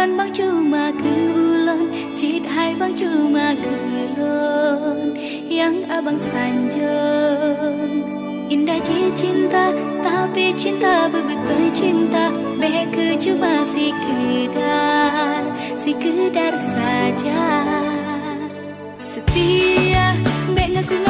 gần cuma chu mà cứ hai bang cuma mà yang abang sanjung indah ji cinta tapi cinta bebetul cinta beku cuma si kedar si kedar saja setia bek ngaku